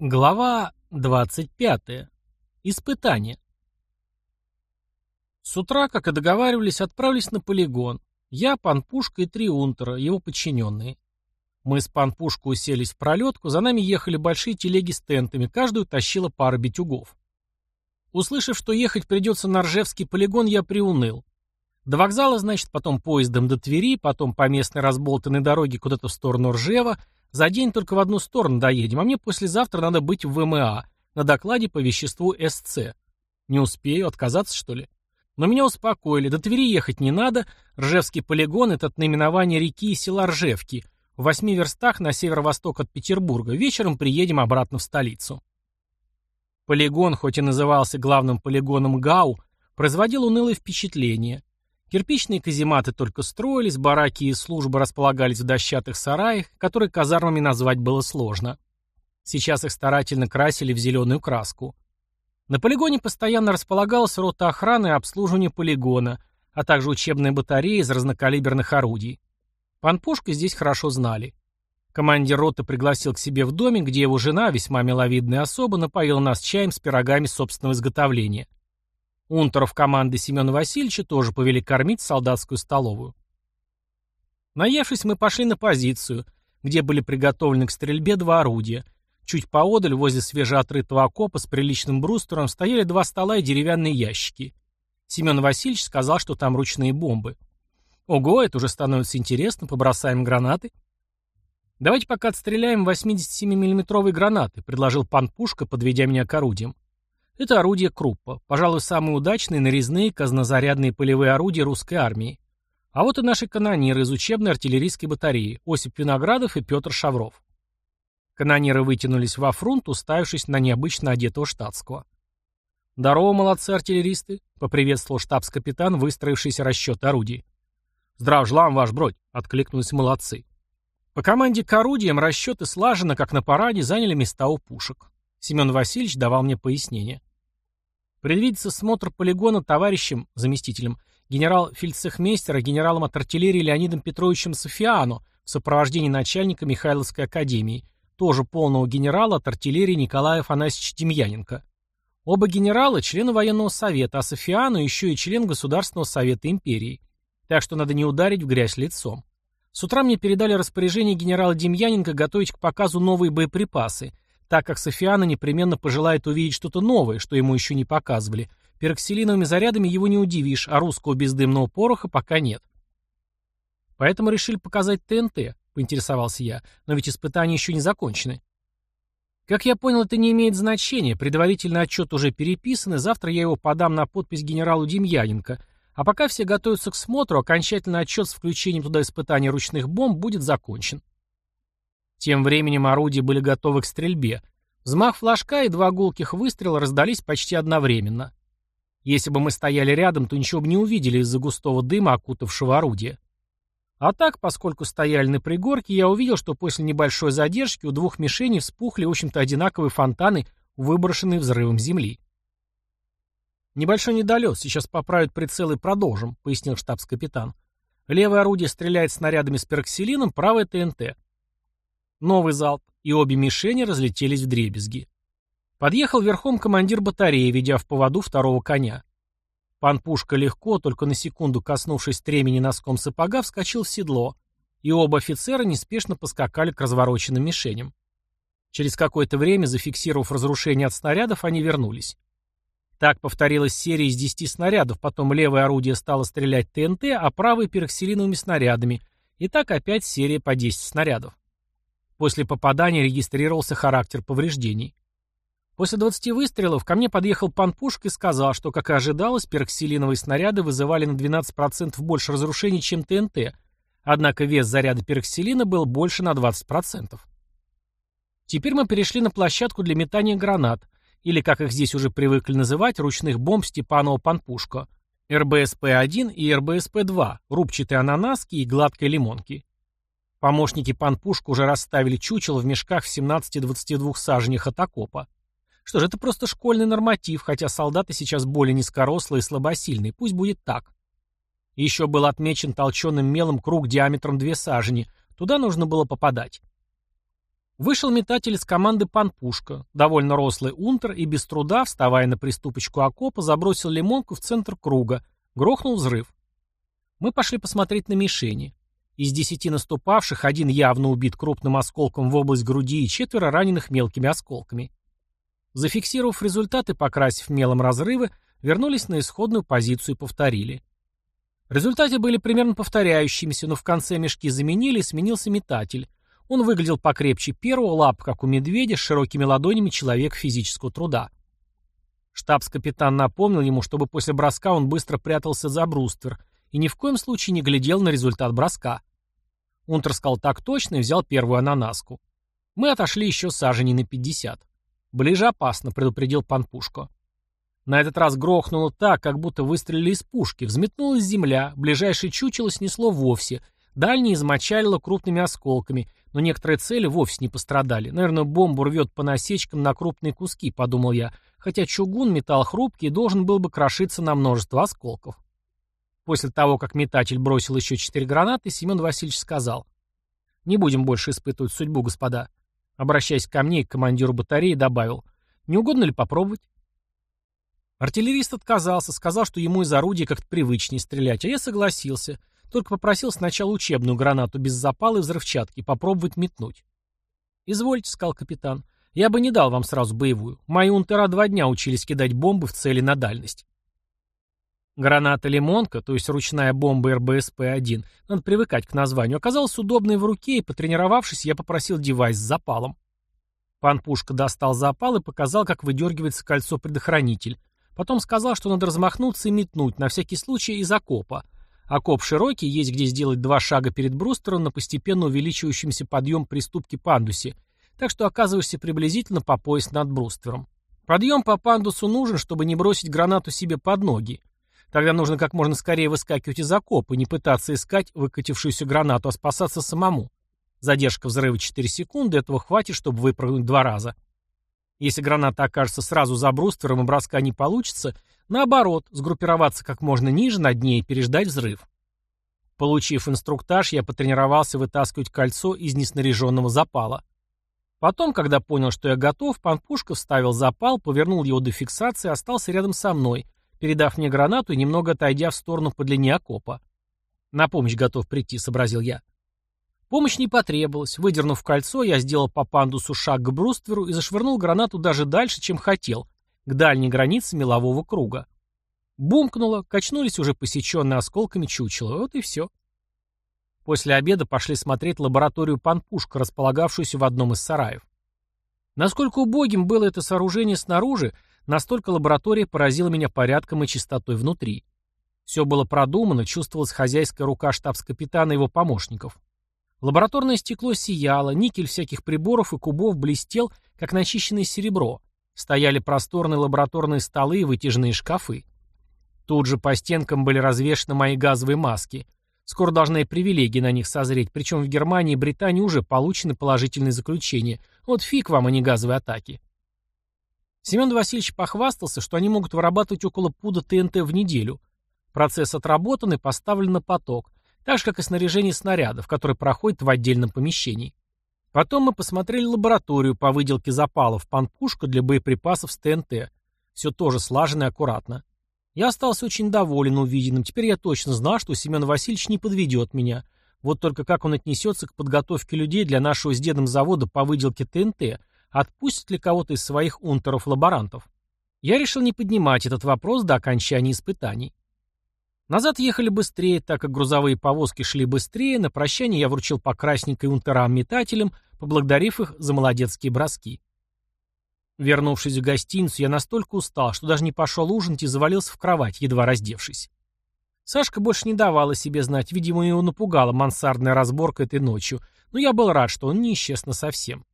Глава 25. Испытание. С утра, как и договаривались, отправились на полигон. Я, Панпушка и три унтера, его подчиненные. Мы с Панпушкой уселись в пролетку, за нами ехали большие телеги с тентами, каждую тащила пара битюгов. Услышав, что ехать придется на Ржевский полигон, я приуныл. До вокзала, значит, потом поездом до Твери, потом по местной разболтанной дороге куда-то в сторону Ржева — за день только в одну сторону доедем, а мне послезавтра надо быть в ВМА, на докладе по веществу СЦ. Не успею, отказаться что ли? Но меня успокоили, до Твери ехать не надо, Ржевский полигон — это от наименования реки и села Ржевки, в восьми верстах на северо-восток от Петербурга, вечером приедем обратно в столицу. Полигон, хоть и назывался главным полигоном ГАУ, производил унылое впечатление. Кирпичные казематы только строились, бараки и службы располагались в дощатых сараях, которые казармами назвать было сложно. Сейчас их старательно красили в зеленую краску. На полигоне постоянно располагалась рота охраны и обслуживания полигона, а также учебная батарея из разнокалиберных орудий. Панпушка здесь хорошо знали. Командир роты пригласил к себе в домик, где его жена, весьма миловидная особа, напоила нас чаем с пирогами собственного изготовления. Унтеров команды Семена Васильевича тоже повели кормить солдатскую столовую. Наевшись, мы пошли на позицию, где были приготовлены к стрельбе два орудия. Чуть поодаль, возле свежеотрытого окопа с приличным брустером, стояли два стола и деревянные ящики. Семен Васильевич сказал, что там ручные бомбы. Ого, это уже становится интересно, побросаем гранаты. Давайте пока отстреляем 87 миллиметровые гранаты, предложил пан Пушка, подведя меня к орудиям. Это орудие Круппа, пожалуй, самые удачные нарезные казнозарядные полевые орудия русской армии. А вот и наши канониры из учебной артиллерийской батареи Осип Виноградов и Петр Шавров. Канониры вытянулись во фронт, уставившись на необычно одетого штатского. «Здорово, молодцы артиллеристы!» — поприветствовал штабс-капитан, выстроившийся расчет орудий. «Здрав жлам, ваш бродь!» — откликнулись молодцы. По команде к орудиям расчеты слаженно, как на параде, заняли места у пушек. Семен Васильевич давал мне пояснение. Предвидится смотр полигона товарищем, заместителем, генерал-фельдцехмейстера, генералом от артиллерии Леонидом Петровичем Софиано в сопровождении начальника Михайловской академии, тоже полного генерала от артиллерии Николая Афанасьевича Демьяненко. Оба генерала – члены военного совета, а Софиано еще и член Государственного совета империи. Так что надо не ударить в грязь лицом. С утра мне передали распоряжение генерала Демьяненко готовить к показу новые боеприпасы – так как Софиана непременно пожелает увидеть что-то новое, что ему еще не показывали. Пероксилиновыми зарядами его не удивишь, а русского бездымного пороха пока нет. Поэтому решили показать ТНТ, поинтересовался я, но ведь испытания еще не закончены. Как я понял, это не имеет значения, предварительный отчет уже переписан, и завтра я его подам на подпись генералу Демьяненко. А пока все готовятся к смотру, окончательный отчет с включением туда испытаний ручных бомб будет закончен. Тем временем орудия были готовы к стрельбе. Взмах флажка и два гулких выстрела раздались почти одновременно. Если бы мы стояли рядом, то ничего бы не увидели из-за густого дыма, окутавшего орудие. А так, поскольку стояли на пригорке, я увидел, что после небольшой задержки у двух мишеней вспухли, в общем-то, одинаковые фонтаны, выброшенные взрывом земли. «Небольшой недолет, сейчас поправят прицел и продолжим», — пояснил штабс-капитан. «Левое орудие стреляет снарядами с пероксилином, правое — ТНТ. Новый залп, и обе мишени разлетелись в дребезги. Подъехал верхом командир батареи, ведя в поводу второго коня. Пан Пушка легко, только на секунду коснувшись тремени носком сапога, вскочил в седло, и оба офицера неспешно поскакали к развороченным мишеням. Через какое-то время, зафиксировав разрушение от снарядов, они вернулись. Так повторилась серия из 10 снарядов, потом левое орудие стало стрелять ТНТ, а правое пероксилиновыми снарядами, и так опять серия по 10 снарядов. После попадания регистрировался характер повреждений. После 20 выстрелов ко мне подъехал пан Пушек и сказал, что, как и ожидалось, пероксилиновые снаряды вызывали на 12% больше разрушений, чем ТНТ, однако вес заряда пероксилина был больше на 20%. Теперь мы перешли на площадку для метания гранат, или, как их здесь уже привыкли называть, ручных бомб Степанова-Панпушка, РБСП-1 и РБСП-2, рубчатые ананаски и гладкой лимонки. Помощники Панпушка уже расставили чучело в мешках в 17-22 саженях от окопа. Что же, это просто школьный норматив, хотя солдаты сейчас более низкорослые и слабосильные, пусть будет так. Еще был отмечен толченым мелом круг диаметром две сажени, туда нужно было попадать. Вышел метатель из команды Панпушка, довольно рослый унтер, и без труда, вставая на приступочку окопа, забросил лимонку в центр круга, грохнул взрыв. Мы пошли посмотреть на мишени. Из десяти наступавших один явно убит крупным осколком в область груди и четверо раненых мелкими осколками. Зафиксировав результаты, покрасив мелом разрывы, вернулись на исходную позицию и повторили. Результаты были примерно повторяющимися, но в конце мешки заменили и сменился метатель. Он выглядел покрепче первого, лап, как у медведя, с широкими ладонями человек физического труда. Штабс-капитан напомнил ему, чтобы после броска он быстро прятался за бруствер и ни в коем случае не глядел на результат броска. Унтер сказал так точно и взял первую ананаску. Мы отошли еще саженей на пятьдесят. Ближе опасно, предупредил пан Панпушко. На этот раз грохнуло так, как будто выстрелили из пушки. Взметнулась земля, ближайшее чучело снесло вовсе, дальние измочалило крупными осколками, но некоторые цели вовсе не пострадали. Наверное, бомбу рвет по насечкам на крупные куски, подумал я, хотя чугун, металл хрупкий, должен был бы крошиться на множество осколков. После того, как метатель бросил еще четыре гранаты, Семен Васильевич сказал. «Не будем больше испытывать судьбу, господа». Обращаясь ко мне и к командиру батареи, добавил. «Не угодно ли попробовать?» Артиллерист отказался, сказал, что ему из орудия как-то привычнее стрелять, а я согласился, только попросил сначала учебную гранату без запала и взрывчатки попробовать метнуть. «Извольте», — сказал капитан, — «я бы не дал вам сразу боевую. Мои унтера два дня учились кидать бомбы в цели на дальность». Граната «Лимонка», то есть ручная бомба РБСП-1, ну, надо привыкать к названию, оказалась удобной в руке, и, потренировавшись, я попросил девайс с запалом. Пан Пушка достал запал и показал, как выдергивается кольцо-предохранитель. Потом сказал, что надо размахнуться и метнуть, на всякий случай из окопа. Окоп широкий, есть где сделать два шага перед брустером на постепенно увеличивающемся подъем при ступке пандусе, так что оказываешься приблизительно по пояс над брустером. Подъем по пандусу нужен, чтобы не бросить гранату себе под ноги. Тогда нужно как можно скорее выскакивать из окопа, не пытаться искать выкатившуюся гранату, а спасаться самому. Задержка взрыва 4 секунды, этого хватит, чтобы выпрыгнуть два раза. Если граната окажется сразу за бруствером и броска не получится, наоборот, сгруппироваться как можно ниже на дне и переждать взрыв. Получив инструктаж, я потренировался вытаскивать кольцо из неснаряженного запала. Потом, когда понял, что я готов, пан Панпушка вставил запал, повернул его до фиксации и остался рядом со мной, передав мне гранату и немного отойдя в сторону по длине окопа. «На помощь готов прийти», — сообразил я. Помощь не потребовалась. Выдернув кольцо, я сделал по пандусу шаг к брустверу и зашвырнул гранату даже дальше, чем хотел, к дальней границе мелового круга. Бумкнуло, качнулись уже посеченные осколками чучела. Вот и все. После обеда пошли смотреть лабораторию «Панпушка», располагавшуюся в одном из сараев. Насколько убогим было это сооружение снаружи, Настолько лаборатория поразила меня порядком и чистотой внутри. Все было продумано, чувствовалась хозяйская рука штабс-капитана и его помощников. Лабораторное стекло сияло, никель всяких приборов и кубов блестел, как начищенное серебро. Стояли просторные лабораторные столы и вытяжные шкафы. Тут же по стенкам были развешаны мои газовые маски. Скоро должны и привилегии на них созреть, причем в Германии и Британии уже получены положительные заключения. Вот фиг вам, а не газовые атаки. Семен Васильевич похвастался, что они могут вырабатывать около пуда ТНТ в неделю. Процесс отработан и поставлен на поток, так же, как и снаряжение снарядов, которое проходит в отдельном помещении. Потом мы посмотрели лабораторию по выделке запалов, панпушка для боеприпасов с ТНТ. Все тоже слажено и аккуратно. Я остался очень доволен увиденным. Теперь я точно знал, что Семен Васильевич не подведет меня. Вот только как он отнесется к подготовке людей для нашего с дедом завода по выделке ТНТ, отпустит ли кого-то из своих унтеров-лаборантов. Я решил не поднимать этот вопрос до окончания испытаний. Назад ехали быстрее, так как грузовые повозки шли быстрее, на прощание я вручил покрасненькой унтерам-метателям, поблагодарив их за молодецкие броски. Вернувшись в гостиницу, я настолько устал, что даже не пошел ужинать и завалился в кровать, едва раздевшись. Сашка больше не давала себе знать, видимо, его напугала мансардная разборка этой ночью, но я был рад, что он не исчез насовсем.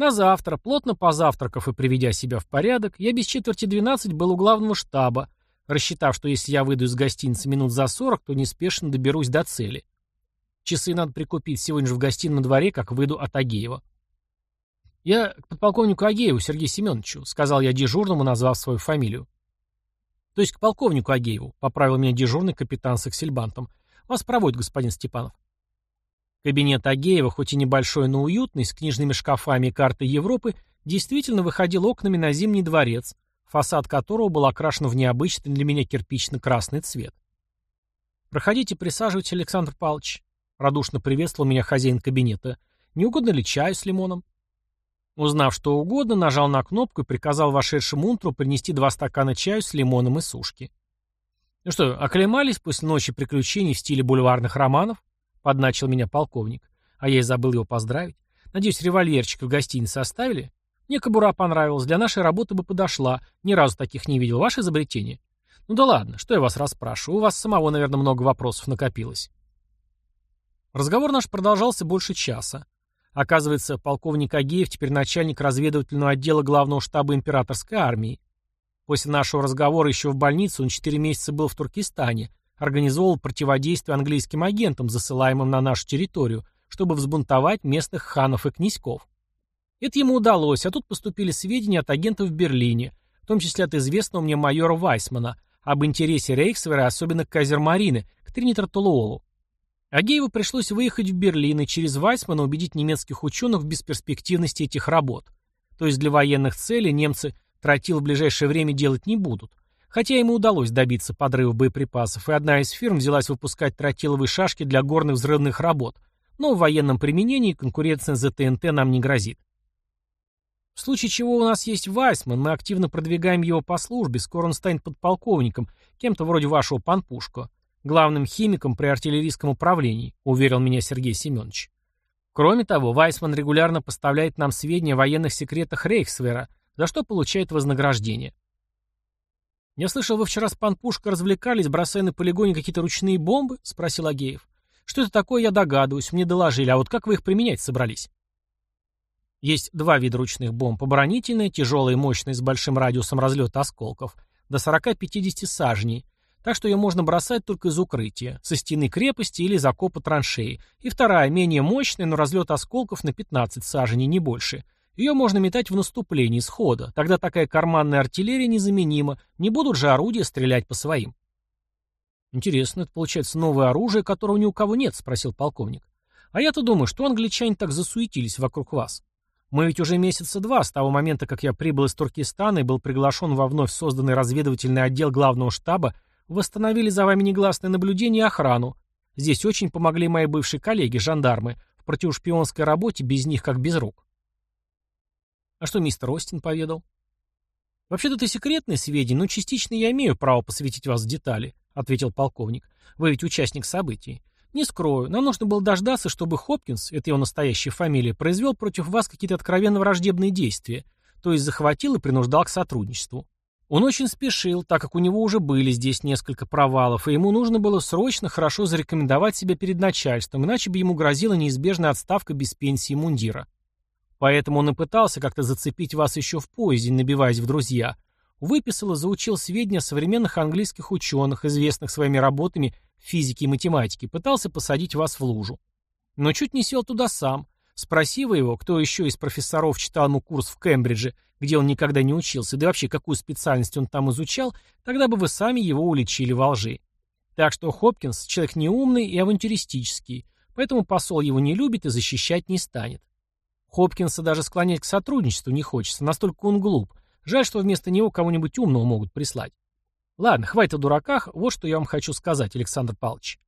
На завтра, плотно позавтракав и приведя себя в порядок, я без четверти двенадцать был у главного штаба, рассчитав, что если я выйду из гостиницы минут за сорок, то неспешно доберусь до цели. Часы надо прикупить сегодня же в гостином дворе, как выйду от Агеева. «Я к подполковнику Агееву, Сергею Семеновичу», — сказал я дежурному, назвав свою фамилию. «То есть к полковнику Агееву», — поправил меня дежурный капитан с аксельбантом. «Вас проводит господин Степанов». Кабинет Агеева, хоть и небольшой, но уютный, с книжными шкафами и картой Европы, действительно выходил окнами на Зимний дворец, фасад которого был окрашен в необычный для меня кирпично-красный цвет. «Проходите, присаживайтесь, Александр Павлович», — радушно приветствовал меня хозяин кабинета. «Не угодно ли чаю с лимоном?» Узнав что угодно, нажал на кнопку и приказал вошедшему унтру принести два стакана чаю с лимоном и сушки. «Ну что, оклемались после ночи приключений в стиле бульварных романов?» — подначил меня полковник. А я и забыл его поздравить. Надеюсь, револьверчик в гостинице оставили? Мне кобура понравилась, для нашей работы бы подошла. Ни разу таких не видел. Ваше изобретение? Ну да ладно, что я вас расспрашиваю? У вас самого, наверное, много вопросов накопилось. Разговор наш продолжался больше часа. Оказывается, полковник Агеев теперь начальник разведывательного отдела главного штаба императорской армии. После нашего разговора еще в больнице он 4 месяца был в Туркестане, организовал противодействие английским агентам, засылаемым на нашу территорию, чтобы взбунтовать местных ханов и князьков. Это ему удалось, а тут поступили сведения от агентов в Берлине, в том числе от известного мне майора Вайсмана, об интересе Рейхсвера, особенно к Казермарины, к Тринитартулуолу. Агееву пришлось выехать в Берлин и через Вайсмана убедить немецких ученых в бесперспективности этих работ. То есть для военных целей немцы тротил в ближайшее время делать не будут. Хотя ему удалось добиться подрыва боеприпасов, и одна из фирм взялась выпускать тротиловые шашки для горных взрывных работ, но в военном применении конкуренция за ТНТ нам не грозит. В случае чего у нас есть Вайсман, мы активно продвигаем его по службе, скоро он станет подполковником, кем-то вроде вашего Панпушко, главным химиком при артиллерийском управлении, уверил меня Сергей Семенович. Кроме того, Вайсман регулярно поставляет нам сведения о военных секретах Рейхсвера, за что получает вознаграждение. «Я слышал, вы вчера с пан Пушка развлекались, бросая на полигоне какие-то ручные бомбы?» — спросил Агеев. «Что это такое, я догадываюсь, мне доложили, а вот как вы их применять собрались?» Есть два вида ручных бомб – оборонительная, тяжелая и мощная, с большим радиусом разлета осколков, до 40-50 сажней, так что ее можно бросать только из укрытия, со стены крепости или из окопа траншеи, и вторая, менее мощная, но разлет осколков на 15 саженей, не больше – ее можно метать в наступлении схода, тогда такая карманная артиллерия незаменима, не будут же орудия стрелять по своим. «Интересно, это получается новое оружие, которого ни у кого нет?» — спросил полковник. «А я-то думаю, что англичане так засуетились вокруг вас. Мы ведь уже месяца два с того момента, как я прибыл из Туркестана и был приглашен во вновь созданный разведывательный отдел главного штаба, восстановили за вами негласное наблюдение и охрану. Здесь очень помогли мои бывшие коллеги, жандармы, в противошпионской работе без них как без рук. А что мистер Остин поведал? Вообще-то это секретные сведения, но частично я имею право посвятить вас в детали, ответил полковник. Вы ведь участник событий. Не скрою, нам нужно было дождаться, чтобы Хопкинс, это его настоящая фамилия, произвел против вас какие-то откровенно враждебные действия, то есть захватил и принуждал к сотрудничеству. Он очень спешил, так как у него уже были здесь несколько провалов, и ему нужно было срочно хорошо зарекомендовать себя перед начальством, иначе бы ему грозила неизбежная отставка без пенсии и мундира. Поэтому он и пытался как-то зацепить вас еще в поезде, набиваясь в друзья. Выписал и заучил сведения современных английских ученых, известных своими работами в физике и математике, пытался посадить вас в лужу. Но чуть не сел туда сам. спросив вы его, кто еще из профессоров читал ему курс в Кембридже, где он никогда не учился, да вообще какую специальность он там изучал, тогда бы вы сами его уличили во лжи. Так что Хопкинс – человек неумный и авантюристический, поэтому посол его не любит и защищать не станет. Хопкинса даже склонять к сотрудничеству не хочется, настолько он глуп. Жаль, что вместо него кого-нибудь умного могут прислать. Ладно, хватит о дураках, вот что я вам хочу сказать, Александр Павлович.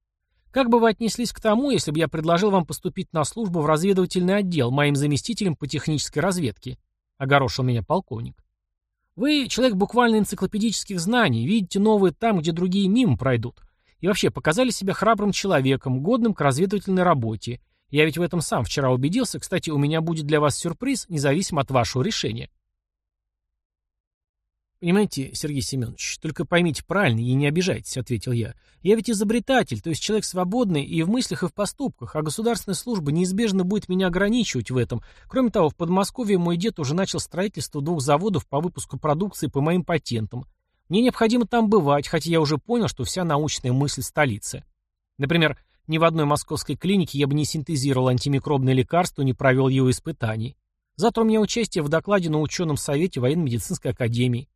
Как бы вы отнеслись к тому, если бы я предложил вам поступить на службу в разведывательный отдел моим заместителем по технической разведке? Огорошил меня полковник. Вы человек буквально энциклопедических знаний, видите новые там, где другие мимо пройдут. И вообще показали себя храбрым человеком, годным к разведывательной работе. Я ведь в этом сам вчера убедился. Кстати, у меня будет для вас сюрприз, независимо от вашего решения. «Понимаете, Сергей Семенович, только поймите правильно и не обижайтесь», — ответил я. «Я ведь изобретатель, то есть человек свободный и в мыслях, и в поступках, а государственная служба неизбежно будет меня ограничивать в этом. Кроме того, в Подмосковье мой дед уже начал строительство двух заводов по выпуску продукции по моим патентам. Мне необходимо там бывать, хотя я уже понял, что вся научная мысль столицы. Например, ни в одной московской клинике я бы не синтезировал антимикробное лекарство, не провел его испытаний. Завтра у меня участие в докладе на ученом совете военно-медицинской академии.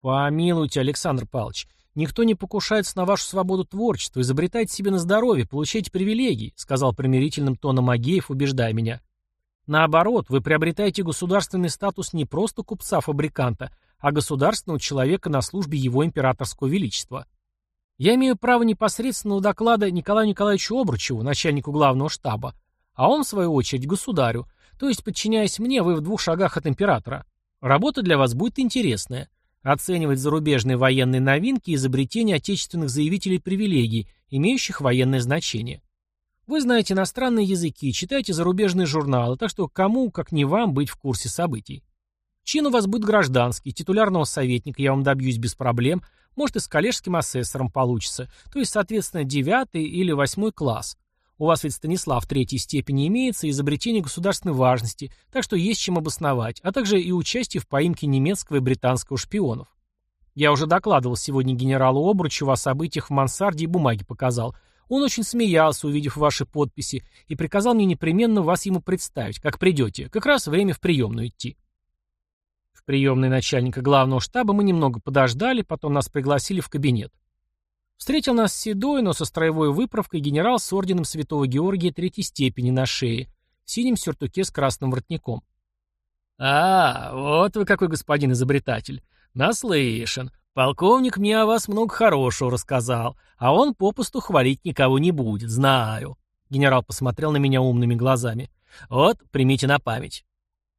Помилуйте, Александр Павлович, никто не покушается на вашу свободу творчества, изобретайте себе на здоровье, получайте привилегии, сказал примирительным тоном Агеев, убеждая меня. Наоборот, вы приобретаете государственный статус не просто купца-фабриканта, а государственного человека на службе его императорского величества. Я имею право непосредственного доклада Николаю Николаевичу Обручеву, начальнику главного штаба, а он, в свою очередь, государю, то есть, подчиняясь мне, вы в двух шагах от императора. Работа для вас будет интересная. Оценивать зарубежные военные новинки и изобретения отечественных заявителей привилегий, имеющих военное значение. Вы знаете иностранные языки, читаете зарубежные журналы, так что кому, как не вам, быть в курсе событий. Чин у вас будет гражданский, титулярного советника я вам добьюсь без проблем, может и с коллежским асессором получится, то есть, соответственно, девятый или восьмой класс. У вас ведь Станислав третьей степени имеется, изобретение государственной важности, так что есть чем обосновать, а также и участие в поимке немецкого и британского шпионов. Я уже докладывал сегодня генералу Обручеву о событиях в мансарде и бумаги показал. Он очень смеялся, увидев ваши подписи, и приказал мне непременно вас ему представить, как придете, как раз время в приемную идти приемной начальника главного штаба мы немного подождали, потом нас пригласили в кабинет. Встретил нас седой, но со строевой выправкой генерал с орденом Святого Георгия третьей степени на шее, в синем сюртуке с красным воротником. «А, вот вы какой господин изобретатель. Наслышан. Полковник мне о вас много хорошего рассказал, а он попусту хвалить никого не будет, знаю». Генерал посмотрел на меня умными глазами. «Вот, примите на память.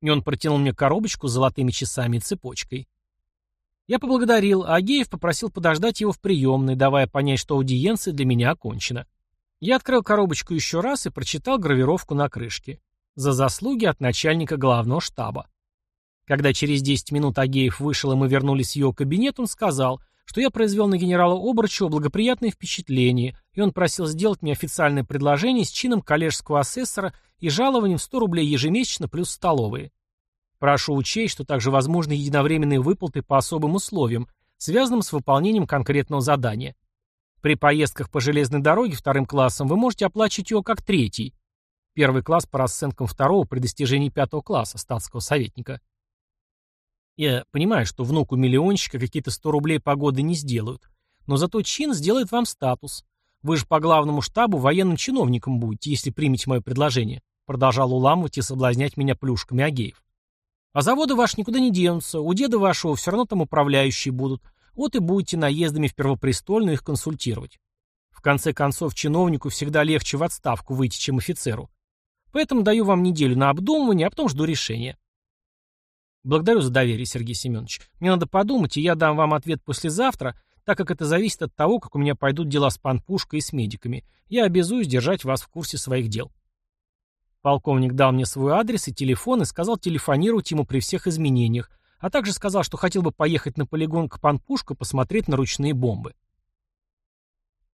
И он протянул мне коробочку с золотыми часами и цепочкой. Я поблагодарил, а Агеев попросил подождать его в приемной, давая понять, что аудиенция для меня окончена. Я открыл коробочку еще раз и прочитал гравировку на крышке. За заслуги от начальника главного штаба. Когда через 10 минут Агеев вышел, и мы вернулись в его кабинет, он сказал, что я произвел на генерала Обручева благоприятное впечатление, и он просил сделать мне официальное предложение с чином коллежского асессора и жалованием в 100 рублей ежемесячно плюс столовые. Прошу учесть, что также возможны единовременные выплаты по особым условиям, связанным с выполнением конкретного задания. При поездках по железной дороге вторым классом вы можете оплачивать его как третий. Первый класс по расценкам второго при достижении пятого класса статского советника. Я понимаю, что внуку миллионщика какие-то 100 рублей погоды не сделают. Но зато чин сделает вам статус. Вы же по главному штабу военным чиновником будете, если примете мое предложение. Продолжал уламывать и соблазнять меня плюшками Агеев. А заводы ваши никуда не денутся, у деда вашего все равно там управляющие будут. Вот и будете наездами в Первопрестольную их консультировать. В конце концов, чиновнику всегда легче в отставку выйти, чем офицеру. Поэтому даю вам неделю на обдумывание, а потом жду решения. Благодарю за доверие, Сергей Семенович. Мне надо подумать, и я дам вам ответ послезавтра, так как это зависит от того, как у меня пойдут дела с панпушкой и с медиками. Я обязуюсь держать вас в курсе своих дел. Полковник дал мне свой адрес и телефон и сказал телефонировать ему при всех изменениях, а также сказал, что хотел бы поехать на полигон к Панпушку посмотреть на ручные бомбы.